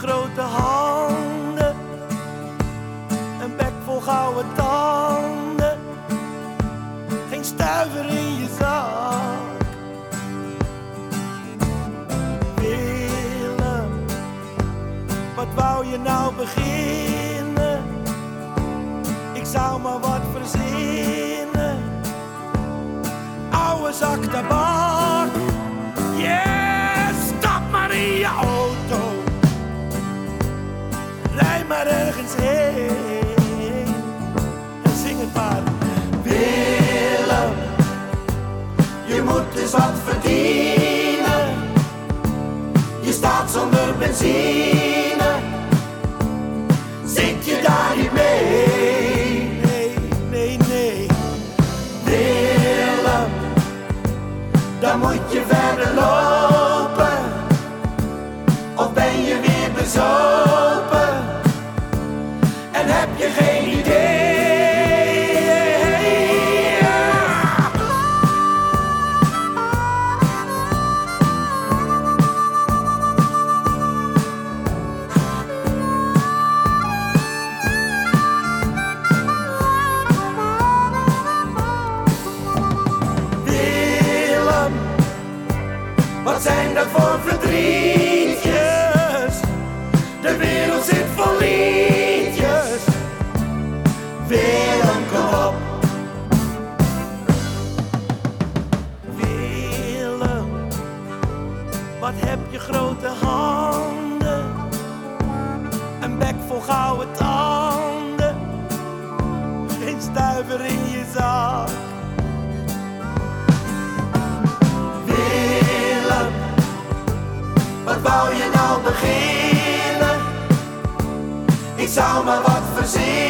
grote handen, een bek vol gouden tanden, geen stuiver in je zak. Willem, wat wou je nou beginnen? Maar ergens heen. En zing het maar. Willem, je moet eens wat verdienen. Je staat zonder benzine. Zit je daar niet mee? Nee, nee, nee. Willem, dan moet je verder lopen. Zijn dat voor verdrietjes? De wereld zit vol liedjes. Willem, kom op. Willem, wat heb je grote handen? Een bek vol gouden tanden. Geen stuiver in je zak. Maar